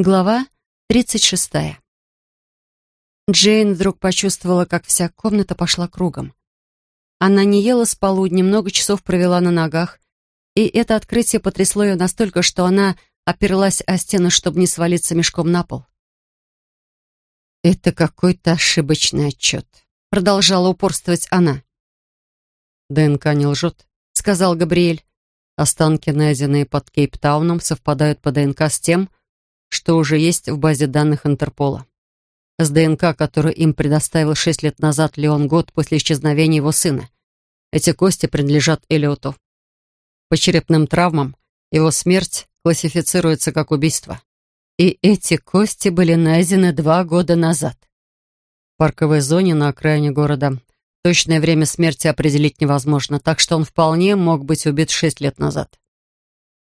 Глава 36. Джейн вдруг почувствовала, как вся комната пошла кругом. Она не ела с полудня, много часов провела на ногах, и это открытие потрясло ее настолько, что она оперлась о стену, чтобы не свалиться мешком на пол. «Это какой-то ошибочный отчет», — продолжала упорствовать она. «ДНК не лжет», — сказал Габриэль. «Останки, найденные под Кейптауном, совпадают по ДНК с тем, что уже есть в базе данных Интерпола. С ДНК, которую им предоставил шесть лет назад Леон Год после исчезновения его сына. Эти кости принадлежат Элиоту. По черепным травмам его смерть классифицируется как убийство. И эти кости были найдены два года назад. В парковой зоне на окраине города. Точное время смерти определить невозможно, так что он вполне мог быть убит шесть лет назад.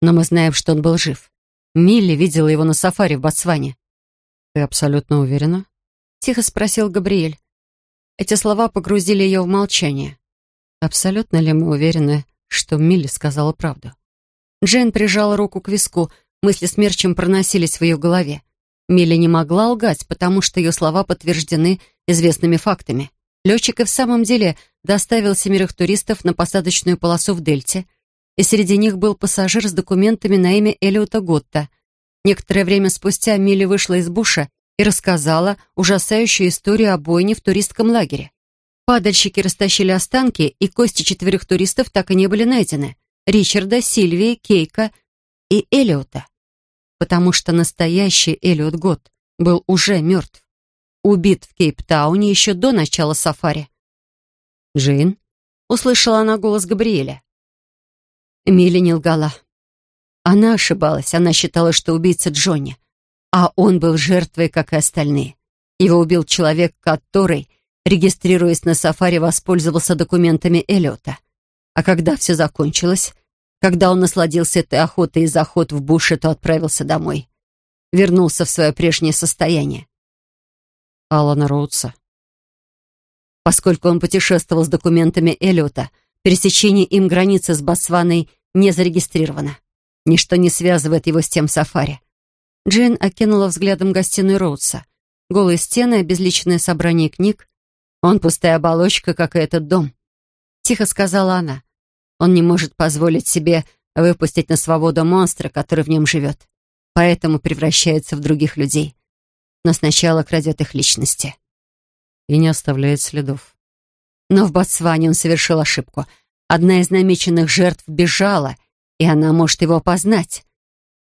Но мы знаем, что он был жив. Милли видела его на сафари в Ботсване. «Ты абсолютно уверена?» — тихо спросил Габриэль. Эти слова погрузили ее в молчание. Абсолютно ли мы уверены, что Милли сказала правду? Джейн прижала руку к виску, мысли смерчем проносились в ее голове. Милли не могла лгать, потому что ее слова подтверждены известными фактами. Летчик и в самом деле доставил семерых туристов на посадочную полосу в Дельте — и среди них был пассажир с документами на имя Элиота Готта. Некоторое время спустя Милли вышла из буша и рассказала ужасающую историю о бойне в туристском лагере. Падальщики растащили останки, и кости четверых туристов так и не были найдены. Ричарда, Сильвии, Кейка и Элиота. Потому что настоящий Элиот Гот был уже мертв. Убит в Кейптауне еще до начала сафари. «Джейн?» — услышала она голос Габриэля. Милли не лгала. Она ошибалась, она считала, что убийца Джонни, а он был жертвой, как и остальные. Его убил человек, который, регистрируясь на сафари, воспользовался документами Эллиота. А когда все закончилось, когда он насладился этой охотой и заход в буше, то отправился домой. Вернулся в свое прежнее состояние. Алана Роудса. Поскольку он путешествовал с документами Эллиота, пересечение им границы с Ботсваной не зарегистрировано. Ничто не связывает его с тем сафари. Джейн окинула взглядом гостиную Роудса. Голые стены, обезличенное собрание книг. Он пустая оболочка, как и этот дом. Тихо сказала она. Он не может позволить себе выпустить на свободу монстра, который в нем живет. Поэтому превращается в других людей. Но сначала крадет их личности. И не оставляет следов. Но в Ботсване он совершил ошибку — Одна из намеченных жертв бежала, и она может его опознать.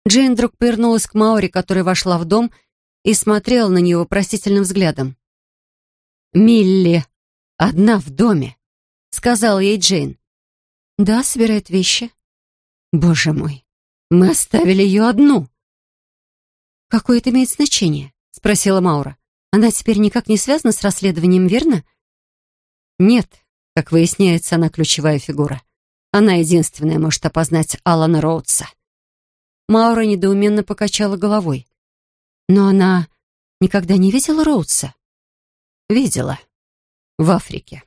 Джейн вдруг повернулась к Маури, которая вошла в дом и смотрела на нее вопросительным взглядом. «Милли одна в доме», — сказала ей Джейн. «Да, собирает вещи». «Боже мой, мы оставили ее одну». «Какое это имеет значение?» — спросила Маура. «Она теперь никак не связана с расследованием, верно?» «Нет», как выясняется, она ключевая фигура. Она единственная может опознать Алана Роудса. Маура недоуменно покачала головой. Но она никогда не видела Роудса? Видела. В Африке.